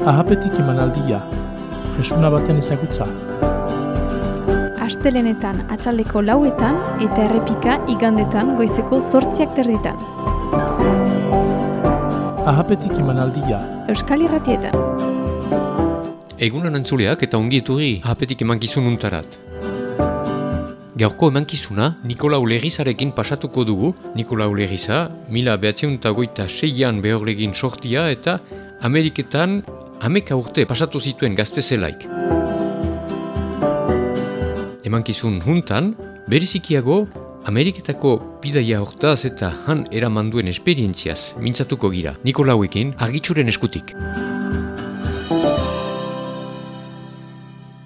Ahapetik emanaldia, jesuna baten ezagutza. Astelenetan atxaldeko lauetan eta errepika igandetan goizeko zortziak terditan. Ahapetik emanaldia, Euskal Irratietan. Egunan antzuleak eta ongi eturri ahapetik emankizun untarat. Gaurko emankizuna Nikola Ulegizarekin pasatuko dugu. Nikola Ulegiza, mila behatzeun eta goita seian behorlegin sortia eta Ameriketan ameka urte pasatu zituen gazte zelaik. Emankizun juntan, berizikiago Ameriketako bidaia hortaz eta han eraman duen esperientziaz mintzatuko gira. Nikolauekin argitzuren eskutik.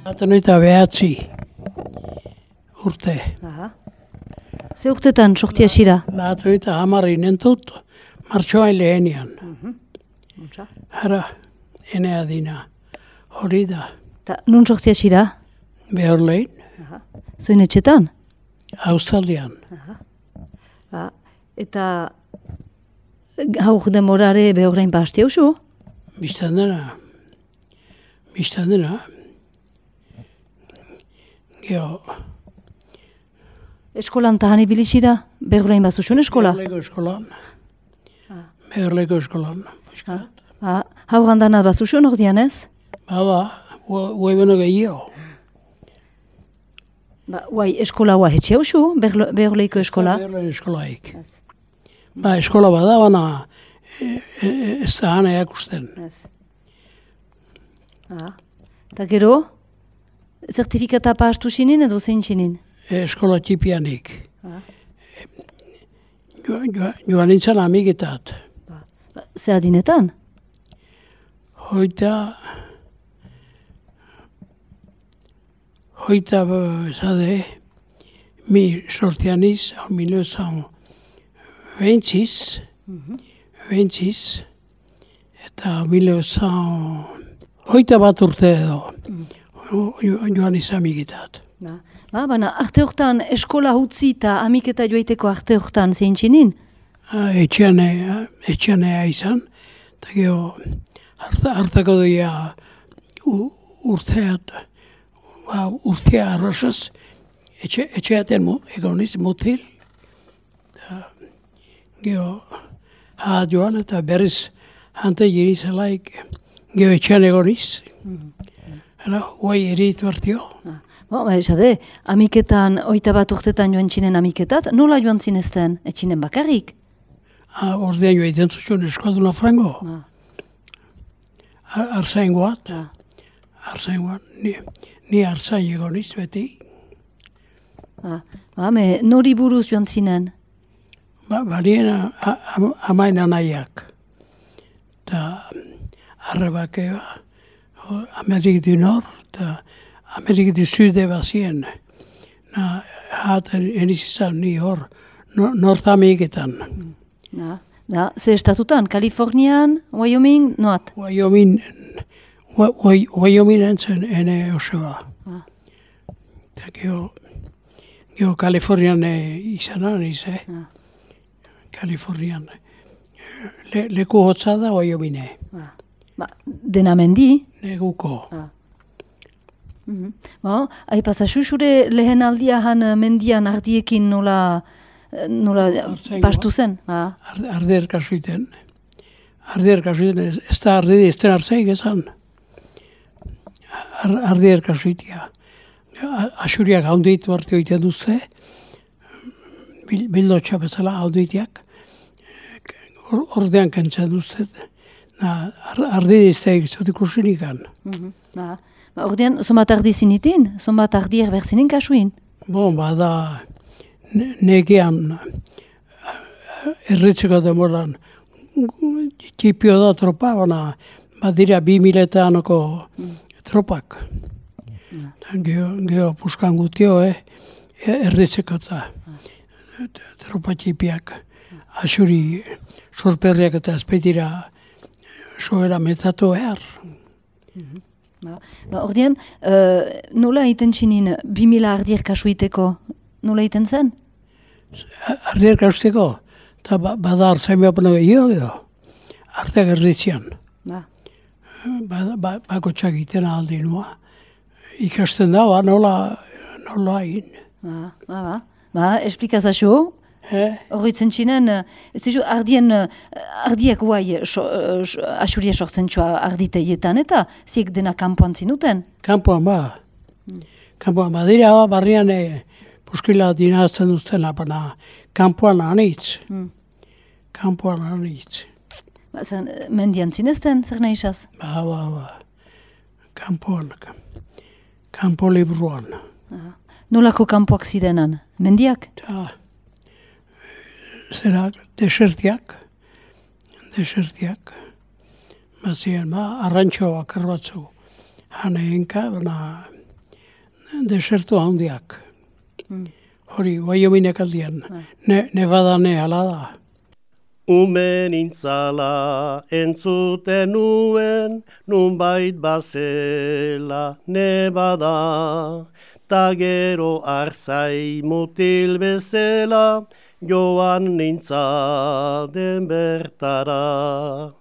Atenoita behatzi urte. Aha. Ze urtetan sortia xira? Atenoita hamarri nentut, martxoain lehenian. Hara, enea dina. Hori da, Ta, nun sortia xira? behor lehen, Zoin etxetan? Australian. Ba, eta haur demorare behorrein basti hausu? Bistan dena, bistan dena. Geo, Eskolan tahan ibili xira? Behorrein bazusun eskola? behorleko eskolan. Behorleko eskolan. Buskat. Ba, haur handana bazusun ordian ez? Baba, hue beno gehiago. Ba, guai, eskola hua etxe hausu? Behorleiko eskola? Behorleko eskolaik. Ba, eskola bada, baina e, e, ez da hana jakusten. Ez. Ah. Eta gero? Zertifikata pastu xinin edo zein xinin? eskola txipianik. Joan, joan, joan nintzen amigetat. Ba, ze adinetan? Hoita... Hoita, zade, mi sortianiz, hau minuzan bentziz, bentziz, eta minuzan... Hoita bat urte edo, jo- joan izan amigetat. Ba, ba, baina arte hortan eskola utzi eta amiketa joaiteko arte hortan zein xinin? Ah, etxean, eh, etxean ea izan, eta harta, hartako u- urteat, ba, urtea arrosaz, etxe, etxeaten mu, egoniz mutil, eta gero ha joan eta berriz hante jiri zelaik, gero etxean egoniz, Hala, guai eritu hartio. Ba, ba, esade, amiketan, oita bat urtetan joan txinen amiketat, nola joan zinezten, etxinen bakarrik? Ah, ordean joa iten zuzun frango, Ar- arzaingoat. ba. Arzaingoan, ni, ni arzain egoniz beti. Ba, ba, me, nori buruz joan zinen? Ba, barien a- a- amain anaiak. Ta arrebak eba, Amerik du Nor, eta Amerik du Sude bazien. Na, haten eniz izan ni hor, no, Nortamiketan. Na, da, ze estatutan, Kalifornian, Wyoming, noat? Wyoming, Wyoming entzen ene osoa. Ah. Eta geho, geho Kalifornian eh, izan niz, eh? Ah. Kalifornian. Le, leku hotza da Wyoming, eh? Ba, dena mendi? neguko. Ba, aipatza, zure lehen aldia han eh, mendian ardiekin nola, eh, nola pastu zen? Ba, Ar- Arder kasuiten. Arder kasuiten, ez, ez da ardi ez den artzaik esan. Ar, arder kasuitia. A- Asuriak haunditu arte oiten duzte, bil, bildotxa bezala haunditiak, or, ordean kentzen duzte. Na, ar, ardi ez da egizotik ursinikan. ba, ba ordean, zonbat ardi zinitin? Zonbat ardier berzinin kasuin? Bon, bada negean erritzeko demoran txipio da tropa, baina badira bi miletanoko tropak. Geo, geo puskan gutio, eh, erritzeko eta tropa txipiak. Asuri sorperriak eta azpeitira soera metatu behar. Ba, ba ordean, eh, nola egiten txinin 2000 ardier kasuiteko? Nola egiten zen? Ardiak hausteko, eta ba, bada hartzain behar gehiago edo. Arteak erditzean. Ba, ba, ba, bakotxak egiten aldi nua. Ikasten da, ba, nola, nola egin. Ba, ba, ba. Ba, Eh? Horritzen txinen, eh, ez dizu, ardien, eh, ardiak guai so, eh, so, asuria sortzen txua arditeietan, eta ziek dena kanpoan zinuten. Kampuan ba. Kampuan badira, ba, barrian e, puskila dinazten duzten apana. Kampuan anitz. Mm. Kampuan anitz. Ba, zer, eh, mendian zinezten, zer nahi isaz? Ba, ba, ba. Kampuan. Kampo libruan. Nolako kanpoak zirenan? Mendiak? Ta, zera, desertiak. Desertiak. Bazien, ba, arrantxo bakar batzu. Hane enka, baina desertu handiak. Hori, Wyominnek aldian. Ne, nebadane ala da. Ume nintzala entzuten nuen, nunbait bazela nebada. Ta gero arzai mutil bezela, joan nintza den bertara.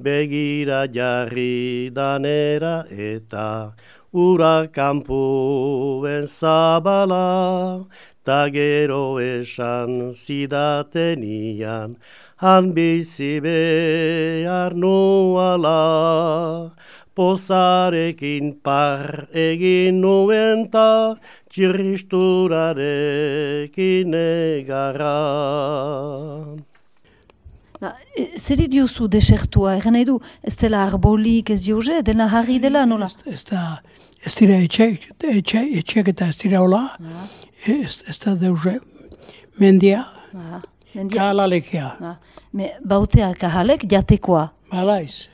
Begira jarri danera eta ura kanpuen zabala. Ta gero esan zidatenian, han bizi behar nuala. Pozarekin par egin nuen ta, txirristurarekin egarra. Ba, e, zer diozu desertua, egan nahi du, ez dela arbolik ez dioze, dena harri dela, nola? Ez da, ez dira etxek, etxe, etxek eta ez dira hola. Ez, ez da deuze mendia, mendia, kalalekia. ba, me, bautea kahalek jatekoa. Balaiz.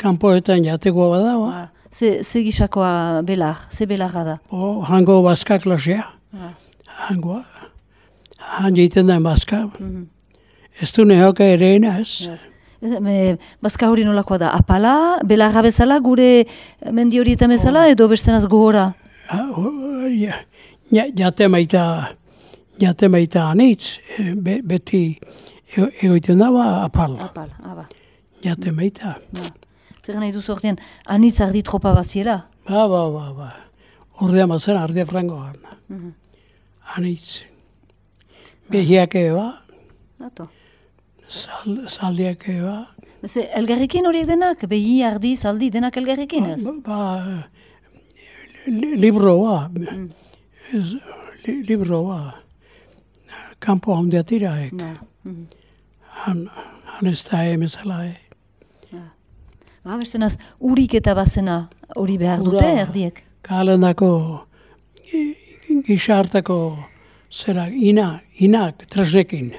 Kanpoetan jatekoa bada, ba. Ba, ze, ze gisakoa belar, ze belarra da. O, hango bazka klasea. Hangoa. Han egiten den bazka. Ez du nehoka ere. Ez, Me, bazka hori nolakoa da, apala, belarra bezala, gure mendi horietan bezala, edo bestenaz gogora. Ha, o, ja, ja, jate maita, jate maita anitz, e, be, beti ego- egoiten da ba apal. Apal, aba. Jate maita. Ba. Zer nahi duzu ordean, anitz ardi tropa baziela. Ba, ba, ba, ba. Ordea mazen, ardea frangoan. Anitz. Behiak ba, Dato. sal, saldiak ere ba. Beze, elgarrekin horiek denak, behi, ardi, zaldi, denak elgarrekin ez? Ba, ba, li, libro ba. Ez, li, libro ba. Kampo handia tiraek. Ba. mhm. Han, han ez da emezala, eh. Ba, bestenaz, urik eta bazena hori behar Ura. dute, erdiek. kalendako gizartako zera ina, inak tresnekin.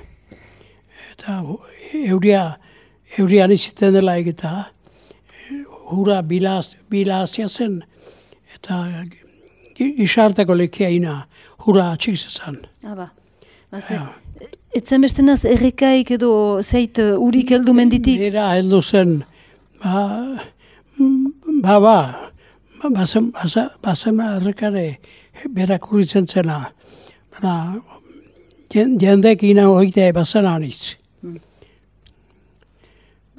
Eta euria, euria iziten dela egita, hura bilaz, bilazia zen, eta gi- gizartako lekia ina, hura atxik zezan. Aba. Ba, ze, etzen bestenaz, errekaik edo zeit uh, urik heldu menditik. Bera heldu zen, ba, ba, ba, ba, bazen, bazen, bazen errekare berak urritzen zena. Baina, jen- jendek ina hoitea bazen anitz.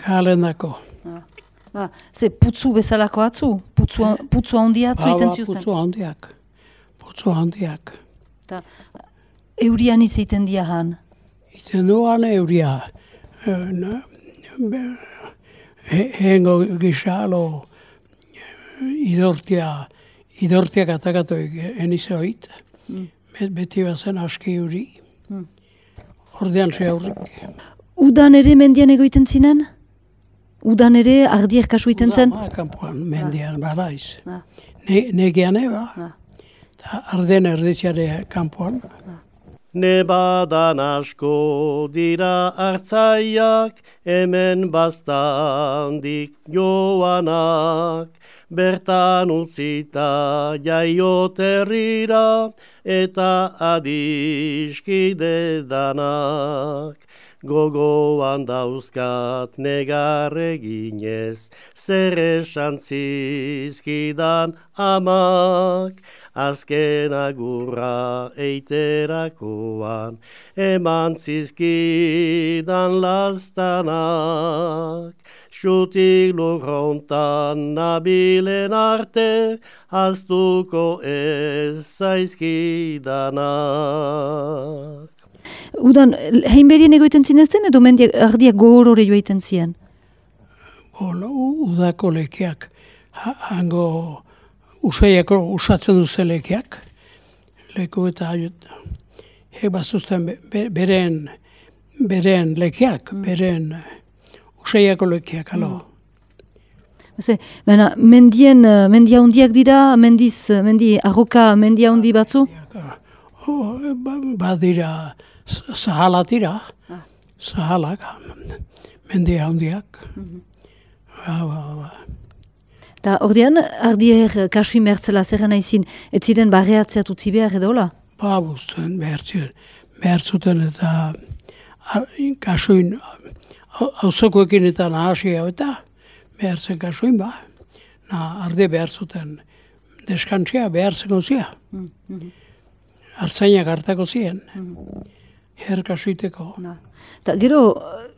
Kalendako. Ba, ze putzu bezalako atzu, putzu, putzu handi atzu iten ziuzten. Putzu handiak. Putzu handiak. Eta eurian hitz egiten dia han. Iten duan euria. eh, na- he- Hengo gisa alo idortia, idortiak atakatu enize hoit. Bet- Beti bazen aski euri. Ordean ze aurrik. Udan ere mendian egoiten zinen? Udan ere ardiek kasu iten zen? Ba, kanpoan, mendian, baraiz. Ah. Ne, negean eba. Ah. Ta arden erditxare kanpoan. Nebadan asko dira hartzaiak, hemen baztandik joanak. Bertan utzita jaioterrira, eta adiskide danak. Gogoan dauzkat negar eginez, zer esan zizkidan amak, azken agurra eiterakoan, eman zizkidan lastanak. xutik lurrontan nabilen arte, aztuko ez zaizkidanak. Udan, heinberien egoiten zinezten edo mendiak ardiak gogorore joaiten ziren? Bon, udako lekeak, ha- hango usaiako usatzen duze lekeak, leku eta aiut, hek bazuzten be- be- beren, beren lekeak, beren usaiako lekeak, alo. Ze, baina, mendien, eh, mendia hundiak dira, mendiz, eh, mendi, arroka mendia hundi batzu? O, ba- badira, z- zahalak dira, zahalak, mendi handiak. Ba, ba, ba. Eta ordean, ardier kasui mertzela zer naizin, ez ziren barreatzeat utzi behar edo hola? Ba, buztuen, behar zuten, behar zuten eta ar- kasuin, hauzokoekin eta nahasi hau eta behar zen kasuin, ba. Na, arde behar zuten deskantzia, behar zeko zia. Artzainak hartako ziren. Her kasuiteko. Eta gero,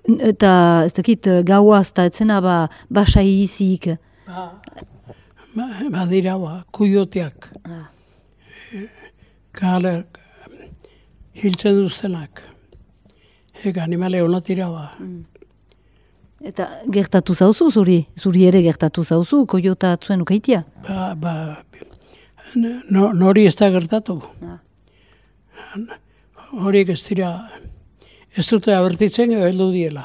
eh, eta ez dakit eh, gauaz eta etzena ba, basai izik, Ba, badira, ba, kuioteak. Kale, hiltzen duztenak. Eka animale honat dira, ba. eta gertatu zauzu zuri, zuri ere gertatu zauzu, koiota atzuen ukaitia. Ba, ba, no, nori ez da gertatu. Horiek ez dira, ez dute abertitzen edo heldu diela.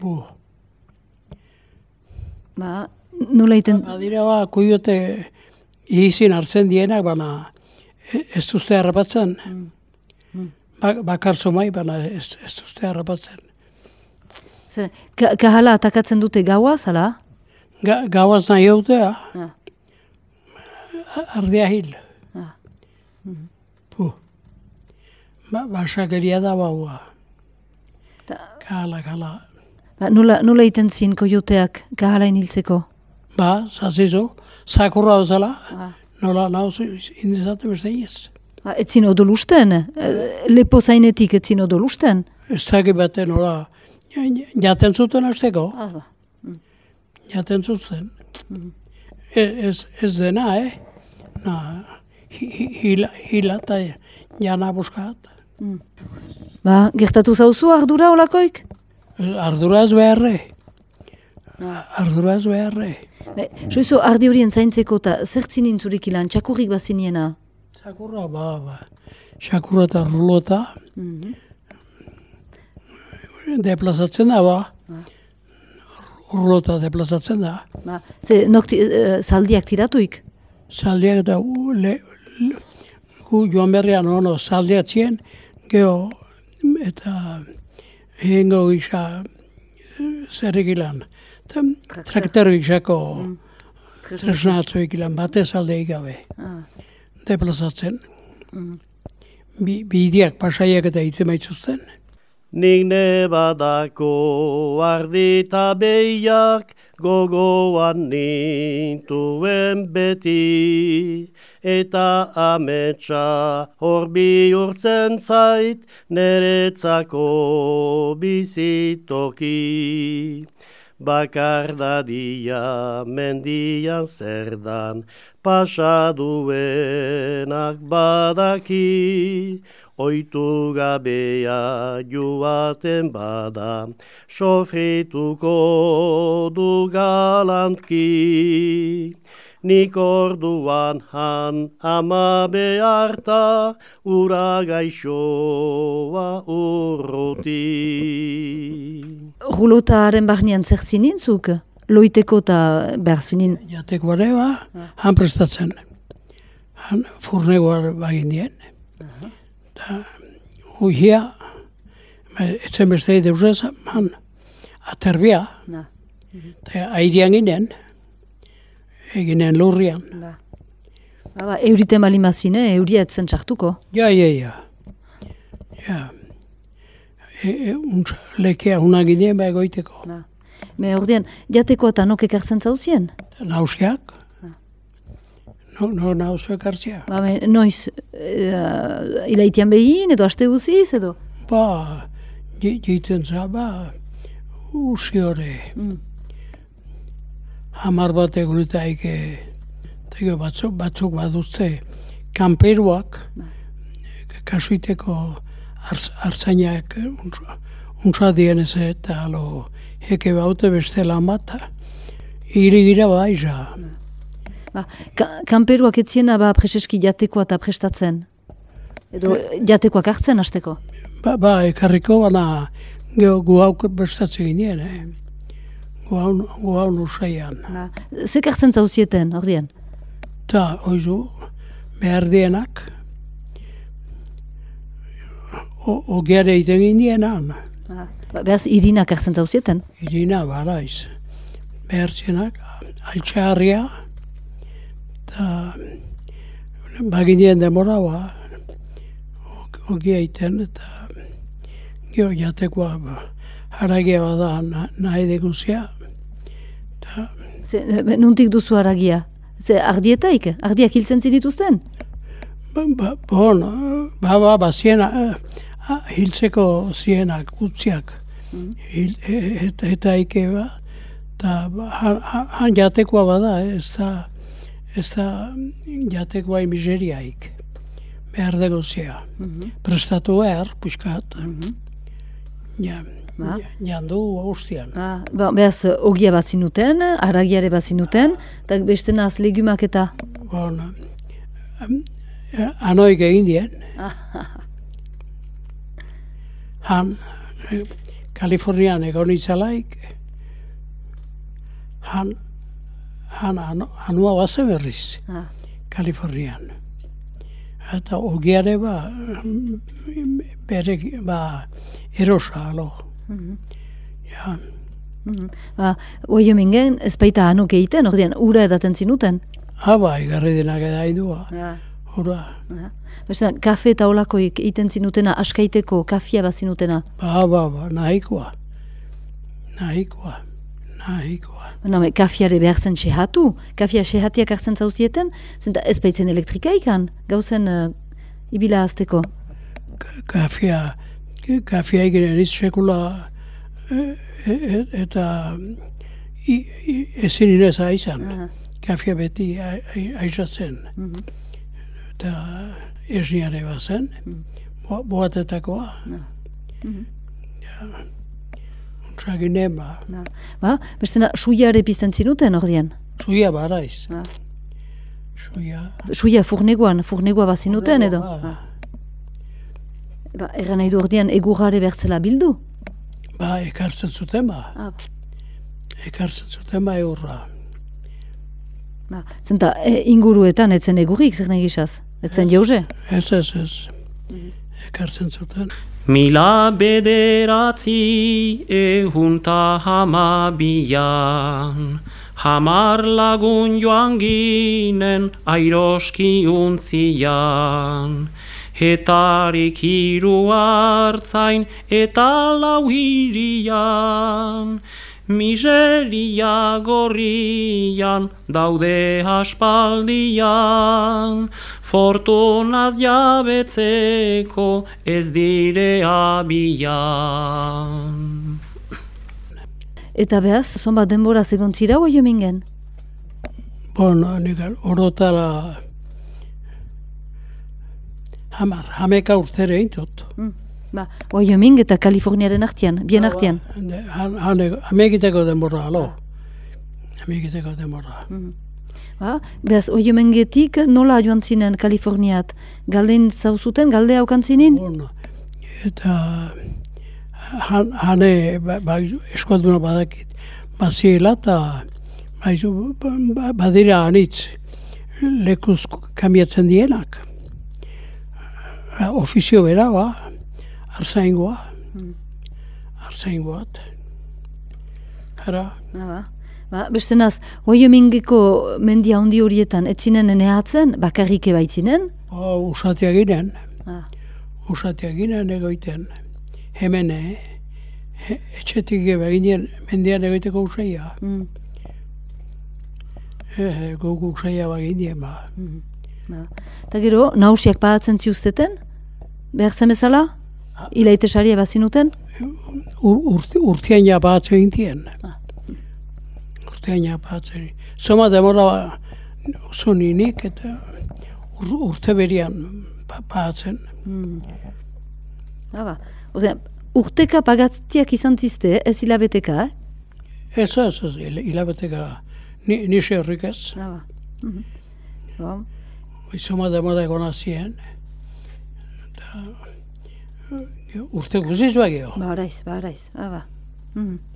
Bu, Ba, nola iten, badira ba, kuiote izin hartzen dienak, baina e- ez duzte harrapatzen. Ba, bakar zomai, baina ez, ez duzte harrapatzen. ze, ka, kahala atakatzen dute gauaz, ala? Ga, gauaz nahi hautea, Ah. ardea hil. Ah. Bu, ba, basakeria da baua. Ta- Kala, kala. Ba, nola, nola iten zin koioteak kahalain hiltzeko? Ba, zazizo, sakurra ozala, Ah. nola nauzu indizatu beste ez. Ba, etzin odolusten, eh, lepo zainetik etzin odolusten. Ez dakit bate nola, jaten zuten azteko, Ah, ba. jaten zuten. E- Ez, ez dena, eh? Na, hi- hi- hila, hila eta jana buskat. Ba, gertatu zauzu ardura olakoik? Ardura ez beharre. Ardura ez beharre. Be, soizu ardi horien zaintzeko eta zertzin intzurik ilan, txakurrik baziniena. Sakurra, ba, ba. Sakurra eta rulota. Deplazatzen da, ba. Rulota deplazatzen da. Ba, ze, nokti, eh, zaldiak tiratuik? Zaldiak le, gu joan berrian ono zaldiak zien, geho, eta hengo gisa zerrik ilan. Traktor gisako tresnatzoik ilan, batez aldeik gabe. Ah. Deplazatzen. Bi, bideak, pasaiak eta hitze maitzuzten. Nik nebadako ardita behiak gogoan nintuen beti. Eta ametsa hor bihurtzen zait neretzako bizitoki. Bakardadia mendian zerdan pasaduenak badaki. Oitu gabea joaten bada, sofrituko du galantki. Nik orduan han ama beharta, ura gaixoa urruti. Rulotaren barnean zertzin nintzuk? Loiteko eta behar zinin. Jateko ere ba, han prestatzen. Han furnegoa bagindien. Eta huia, etzen beste deusez, han aterbia, eta airean ginen, eginen lurrian. ba. Ba, ba, euriten balimazine, euria etzen txartuko. Ja, ja, ja. Ja. E, e, untz, lekea una ginen ba egoiteko. Na. Me ordean, jateko eta nok ekartzen zauzien? Nausiak. No, no, nausiak hartzea. Ba, me, noiz, uh, ilaitian behin, edo aste guziz, edo? Ba, ji- jitzen za, ba, usi hori. Hamar bat egun eta tego batzuk, batzuk baduzte, kamperuak, kasuiteko arz, artzainak unsa, unsa dienez eta alo heke baute beste lan bat, iri gira bai ja. Ba, ka, kanperuak etziena ba preseski jatekoa eta prestatzen. Edo jatekoak hartzen hasteko. Ba, ba ekarriko bana geho gu hauk bestatzen ginen, eh? Gu hau, gu hau nusaian. Ba, zek hartzen zauzieten, ordean? Ta, oizu, behar dienak, o- ogiare egiten ginean, Ba, behaz irinak hartzen zauzieten? irina baraiz. Behar zenak, altxarria, eta baginien demora, ba, o- ogia egiten, eta gio jatekoa, ba, haragia bada na, nahi deguzia. Ze, e, nuntik duzu aragia? Ze ardietaik? Ardiak hiltzen zinituzten? Ba, ba, bon, ba, ba, ba, ziena, eh, ah, hiltzeko zienak, utziak, Hil, e- eta, eta ike ba, eta ba, han, han- han jatekoa bada, eh, ez da, ez da jatekoa miseriaik, behar dugu zia. Prestatu behar, puskat, ja, Ba. ja, jandu. Ah, ba, behaz, ogia bazinuten, aragiare bazinuten, eta beste naz legumak eta... Bon, eh, anoik egin dien. Han, eh, Kalifornian egon izalaik, han, han ano, anua bazen berriz, Ah, Kalifornian. Eta ogiare ba, mm, bere, ba, erosa, alo. Ja, ba, Wyomingen ez baita hanuk egiten, ordean, ura edaten zinuten. aba, igarri denak edaidua, Ah. hura. Beste, kafe eta olakoik egiten zinutena, askaiteko, kafia bazinutena. Ba, ba, ba, nahikoa. Nahikoa, nahikoa. Baina, me, kafiare behartzen sehatu, kafia sehatiak hartzen zauzieten, zenta ez baitzen elektrikaikan, gauzen uh, ibila azteko. Ka- Kafia, kafia eginen iz sekula e, e, eta i- i- ezin inez aizan. Kafia beti a- a- aizatzen. Eta esniare bazen, bo- boatetakoa. Ja. Untsa ginen ba. Ba, bestena, suiare pizten zinuten ordean. Zuia baraiz. Ah. Zuia. Suia furnegoan, furnegoa bazinuten edo. Ba, Ah. Ba, erran nahi du ordean egurrare bertzela bildu. ba, ekartzen zuten ba. Ah. Ekartzen zuten ba eurra. Ba, zenta, e, inguruetan etzen egurrik, zer nahi gizaz? Etzen jauze? Ez, ez, ez. Ekartzen zuten. Mila bederatzi ehunta hamabian, hamar lagun joan ginen airoski untzian. Hetarik hiru hartzain eta lau hirian, miseria gorrian daude aspaldian, fortunaz jabetzeko ez dire abian. Eta behaz, zonbat denbora zegoen zira Wyomingen? Bon, nik orotara hamar, hameka urtere eintut. Ba, Wyoming eta Kaliforniaren artean, bien artean. Han, han, hamekiteko denbora, alo. Hamekiteko denbora. Ba, behaz, Wyomingetik nola joan zinen Kaliforniat? Galden zauzuten, galde haukan zinin? Bon, eta han, hane, ba, ba, eskualduna badakit, baziela eta ba, badira anitz lekuz kambiatzen dienak. Ofizio bera, ba, arzaingoa. Arzaingoat. Hara, Ah, ba. Beste naz, Wyomingeko mendia handi horietan, etzinen eneatzen, bakarrik ebaitzinen? ba, usatia ginen. Ah. Usatia ginen egoiten. Hemen, eh? He- etxetik egin mendian egoiteko usaia. Mm. Eh, guk usaia baginen, ba. Ba. Eta gero, nausiak pagatzen ziuzteten? Behartzen bezala? Ilaite saria bazinuten? Ur, urte, urteaina batzu egintien. Ah. Urteaina batzu. Soma demora zuninik eta ur, urte berian ba- batzen. Aba. Osea, urteka pagatziak izan zizte, ez hilabeteka, eh? Ez ez, ez, hil- hilabeteka ni, nise horrik ez. Aba. Mhm. Ba, Soma demora egona zien. Eta eh, urte guziz bagio. ba, araiz, ba, araiz. Aba. Mhm. Ja.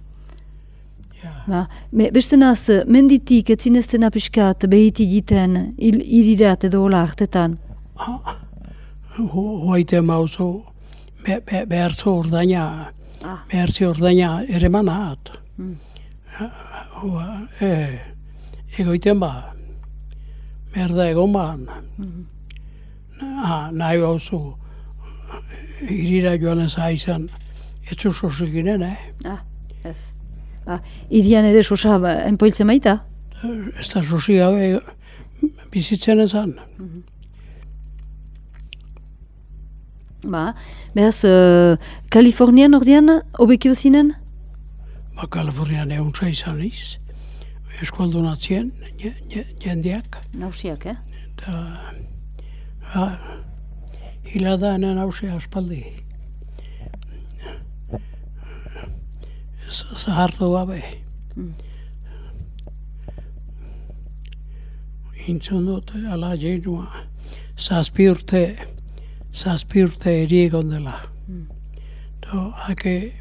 Ba, me, beste naz, menditik etzineztena pixkat behiti egiten il, irirat edo hola hartetan. Hoite mauzu be, be, behartzo ordaina, Ah. behartzo ordaina ere manat. Hoa, e, egoiten ba, behar da egon ba. Ah, nahi bauzu, irira joan ez aizan, etzu soseginen, eh? Ah, ez. Ba, irian ere sosa ba, enpoiltzen baita? Ez da sosi gabe bizitzen ezan. Ba, behaz, uh, Kalifornian ordean, obekio zinen? Ba, Kalifornian euntza izan iz. Eskualdunatzien, je- je- jendeak. Nausiak, eh? Eta, ha, hila da enen hause aspaldi. Zahartu gabe. Intzun dut, ala jenua, zazpi urte, zazpi urte eri egon dela. Hake,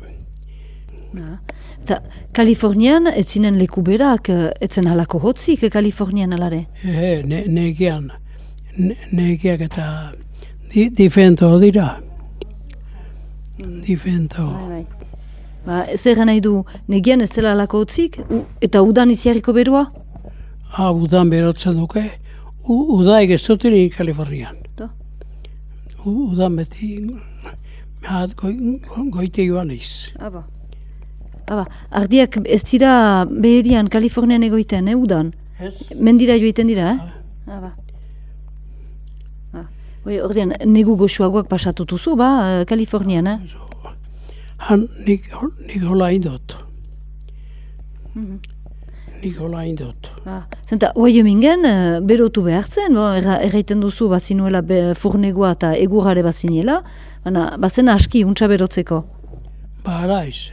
Ba. Eta Kalifornian, ez zinen leku berak, eh, etzen halako hotzik eh, Kalifornian alare. e, ne, negian, ne, negiak eta di, difento dira. Difento. Bai, bai. Ba, ez egan nahi du, negian ez dela halako hotzik, u, eta udan iziarriko beroa? Ah, udan berotzen duke. U, udaik ez dut ni Kalifornian. U, udan beti ha, goi, go- goite joan iz. Aba. Aba, ardiak ez dira beherian Kalifornian egoiten, eh, udan? Ez? Mendira joiten dira, eh? Aba. Ah. Oi, ordean, negu goxuagoak pasatu duzu, ba, eh, Kalifornian, eh? Han nik, nik hola indot. Nik hola indot. Ah, zenta, Wyomingen, uh, berotu behartzen, bo, erra, erraiten duzu bazinuela be, furnegoa eta egurare bazinela, baina bazen aski untsa berotzeko. Ba, araiz.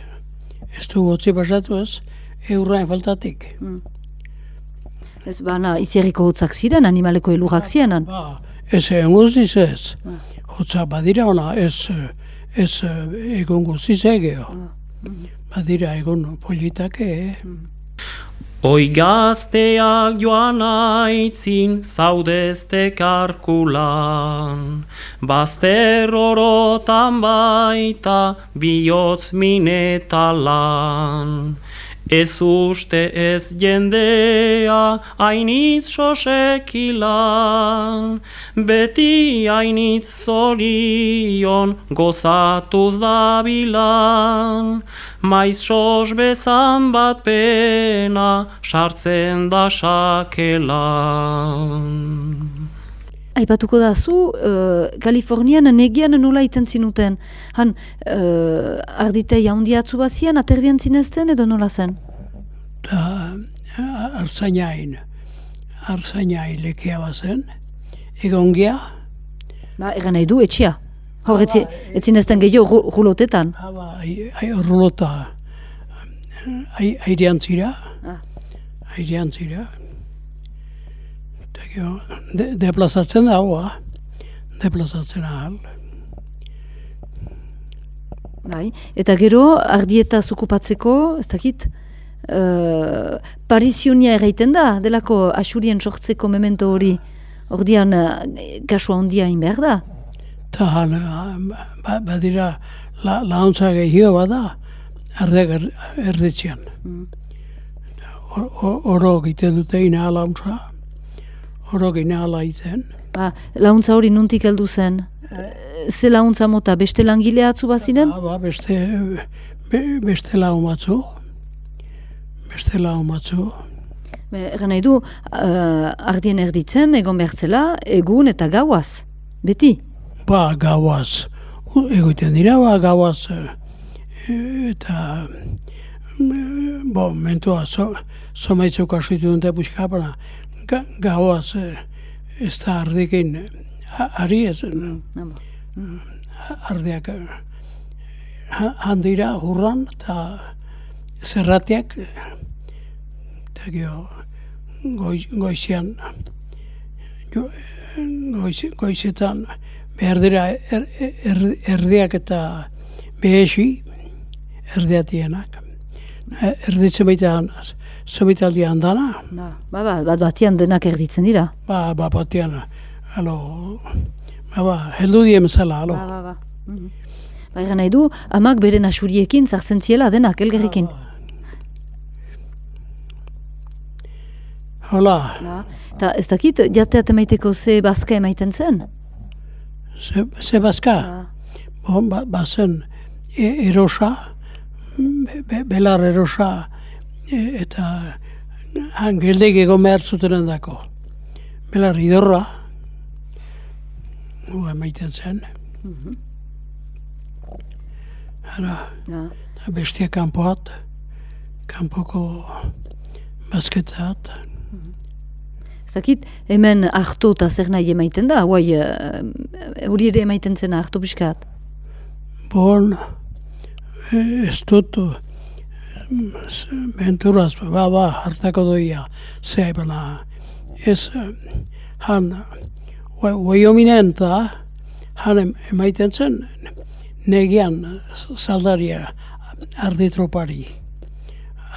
Ez du gotzi pasatu ez, eurrain faltatik. Ez bana izierriko hotzak ziren, animaleko elurrak zirenan. Ba, ez egon guztiz ez. Hotza badira ona, ez, eh, ez eh, egon guztiz egeo. Badira egon politake, eh? Oi gazteak joan aitzin zaudezte karkulan, bazter orotan baita bihotz minetalan. Ez uste ez jendea hainitz sosekilan, beti hainitz zorion gozatuz dabilan, maiz sos bezan bat pena sartzen da sakelan. Aipatuko da zu, uh, Kalifornian negian nola iten zinuten. Han, uh, arditei handiatzu bazian, aterbian zinezten edo nola zen? eta arzainain, arzainain lekea bazen, egon gea, Ba, egan nahi du, etxea. Hor, etzi, etzinezten gehiago ru- rulotetan. haba, ai- ai- rulota, ai- airean zira, Ah. airean zira. Gero, de, deplazatzen da, hoa, deplazatzen ahal. Bai. Eta gero, ardieta zukupatzeko, ez dakit, uh, parisionia erraiten da, delako asurien sortzeko memento hori, ordian uh, kasua handia in behar da. Eta han, ba, badira, la, launtza gehio bada, ardeak er, erditzean. Or- Oro egiten dute ina launtza, oro ina ala egiten. Ba, launtza hori nuntik heldu zen. Ze launtza mota, beste langile atzu bazinen? Ba, ba, beste, be, beste lau matzu, beste lau matzu. Egan nahi du, uh, ardien erditzen, egon behartzela, egun eta gauaz. Beti. Ba, gauaz, egoiten dira, ba, gauaz, eh, eta, mm, bo, mentua, so, somaitzeko asitu dute puxka, baina, ga, gauaz, eh, ez da ardikin, a- ari ez, Aba. ardiak eh, ha- handira hurran eta zerratiak eh, eta gero goi, goizian jo, eh, goiz, goizetan behar dira er, er, erdiak eta behesi erdiatienak Eh, erditzen baita zomitaldi handana Ba, ba, ba, bat batian denak erditzen dira. ba, ba batean alo, ba, ba, heldu diem zela, alo. Ba, ba, ba. Mhm. Ba, egan nahi du, amak beren asuriekin sartzen ziela denak, elgerrikin. Hola, Ba. Ta ez dakit, jateat emaiteko ze bazka emaiten zen? ze, ze bazka? Bon, ba, bazen e, erosa, be, be, belar erosa, e, eta han geldek egon behar zuten dako. Belar idorra, gu emaiten zen. Hara, Ja. eta bestia kanpoat, kanpoko basketat. Ez dakit, hemen hartu eta zer nahi emaiten da, uh, hori ere emaiten zen hartu piskat. Bon, eh, ez dut menturaz, ba, ba, hartako doia, zei, baina, ez, han, Wyomingen eta, han em- emaiten zen, negian saldaria arditropari,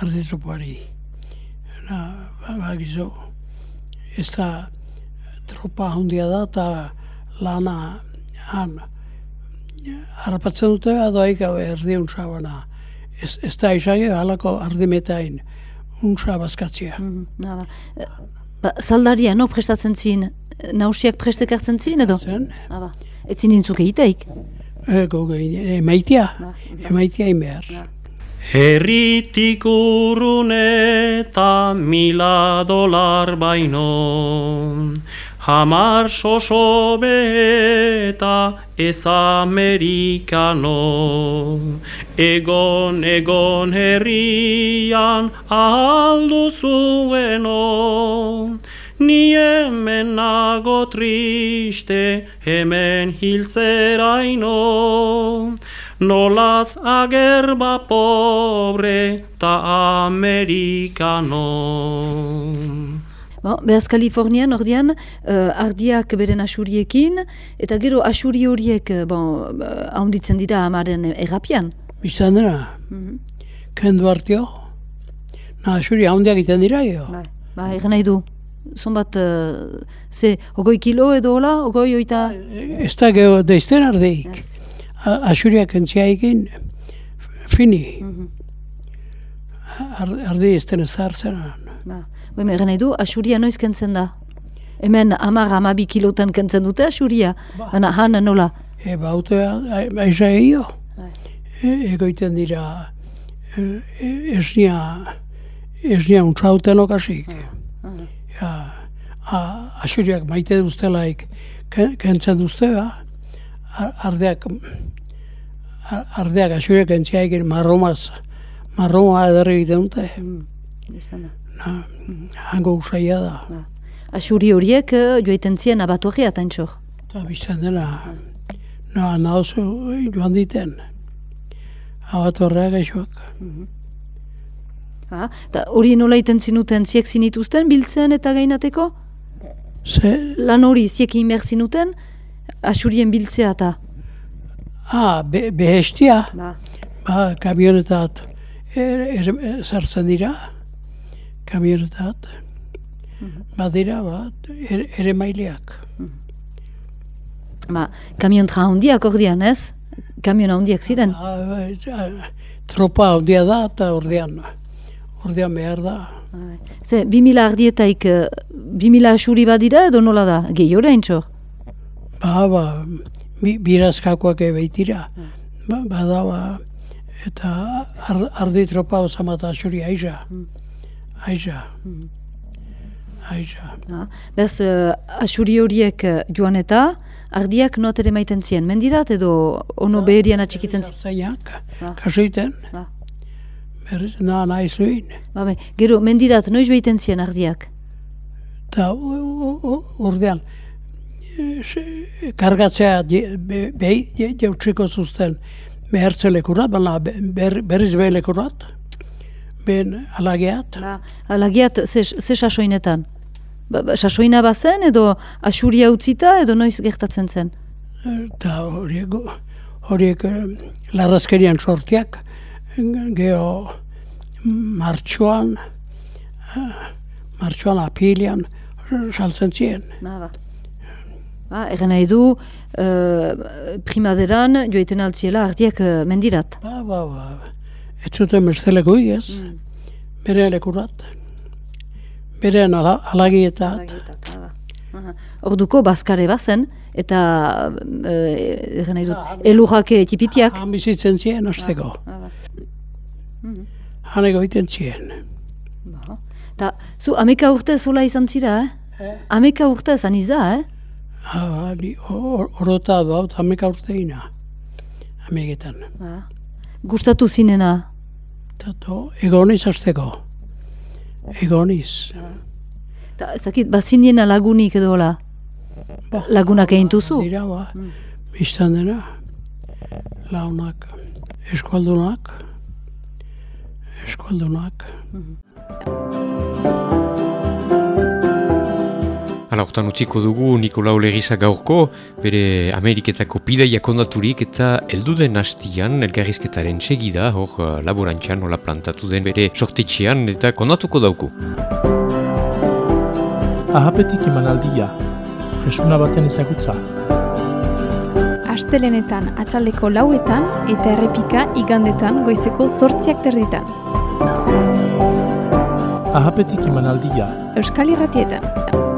arditropari. Na, ba, ba, ez da tropa handia da, eta lana han, harrapatzen dute adoik erdi untsa bana. Ez, ez da izage halako ardimetain untsa bazkatzia. Mhm, na, ba. Eh, ba, saldaria, no prestatzen zin, nausiak prestek hartzen zin edo? Zen, Ah, ba. Ez zinintzuk egiteik. ego gehin, emaitia, Ba, emaitia in behar. Herritik urrun eta mila dolar baino Hamar sosobe eta ez amerikano Egon, egon herrian aldu zueno. Ni hemen nago triste, hemen hiltzeraino Nolaz agerba pobre ta amerikano. Bo, behaz Kalifornian, ordean, uh, ardiak beren asuriekin, eta gero asuri horiek, eh, bon, haunditzen dira amaren errapian. Bistan dena, kendu hartio, na asuri handiak iten dira jo. Bai. Ba, egan nahi du. Zonbat, uh, ze, ogoi kilo edo hola, ogoi oita... Ez da geho deizten ardeik. A- Asuriak entziaikin fini. Ar, ardi ezten ez da Ba, egan nahi du, asuria noiz kentzen da. Hemen amar amabi kilotan kentzen dute asuria. Baina han nola. E, bautea, aiza egio. Bai. E, egoiten dira e, esnia, esnia untzauten okasik. Ja, a, asuriak maite duztelaik ken- kentzen duztela, ar- ardeak, ar- ardeak asuriak kentziaikin marromaz, marroma ederri egiten dute. Da. Na, hango usaia da. Asuri horiek uh, joaiten zien abatuagia taintxor. Eta bizten dena, noa nahozu joan diten. Abat horreak gaixoak. Ha? Ta hori nola iten zinuten ziek zinituzten biltzen eta gainateko? Ze, Lan hori ziekin behar zinuten, asurien biltzea eta. ah, be, behestia, ba, kamionetat er, er, sartzen dira, kamionetat. Badira, ba, er, ere maileak. Ba, kamion tra handiak ordean, ez? Kamion handiak ziren. Ah, ba, tropa handia da, eta ordean, ordean behar da. Bai. Ze, 2000 ardietaik, eh, 2000 asuri badira edo nola da? Gehi oraintxo? Ba, ba, bi, birazkakoak ebeitira. Ba, bada, ba, eta ar, ardi tropa osamata asuri aiza. Aiza. Aiza. Ha. Beraz, uh, asuri horiek uh, joan eta, ardiak not ere maiten zien. Mendirat edo ono beherian atxikitzen zien? Zainak, kasuiten, Ah. berriz, na, nahi zuin. Ba, bai. Gero, mendirat noiz behiten zien ardiak? Eta u- urdean, kargatzea je- be- behi je- jautsiko zuzten behertze lekurat, be- berriz behi lekurat, ben alageat. Ba, alagiat, ze, ze sasoinetan? Ba, ba, sasoina bazen edo asuria utzita edo noiz gertatzen zen? Eta horiek, horiek eh, larrazkerian sortiak, geho martxoan, eh, martxoan apilian, saltzen ziren. Ba, ba. Ba, egen nahi du, uh, primaderan joiten altziela ardiak uh, mendirat. Ba, ba, ba. Ez zuten besteleko ez, bere lekurat. Ala, alagietat. Orduko bazkare bazen, eta egen nahi dut, elurrake tipitiak. Han bizitzen ziren, azteko. Han egoiten ziren. Ta, zu, ameka urte zola izan zira, eh? Ameka urte zan iza, eh? Ha, ni or- orota baut hameka urteina. Amegetan. Ba. Gustatu zinena. Tato, egoniz azteko. Egoniz. Ta, ezakit, baziniena lagunik edo hola. Ba, Lagunak egin duzu. Dira, ba. Bistan dena. Launak. Eskualdunak. Eskualdunak. Hala, hortan utziko dugu Nikolau Legiza gaurko, bere Ameriketako pidaia kondaturik eta elduden hastian elgarrizketaren segida, hor eh, laborantxan, nola plantatu den bere sortetxean eta kondatuko dauku. Ahapetik emanaldia, jesuna baten ezagutza. Astelenetan atxaldeko lauetan eta errepika igandetan goizeko zortziak terditan. Ahapetik emanaldia, Euskal Irratietan.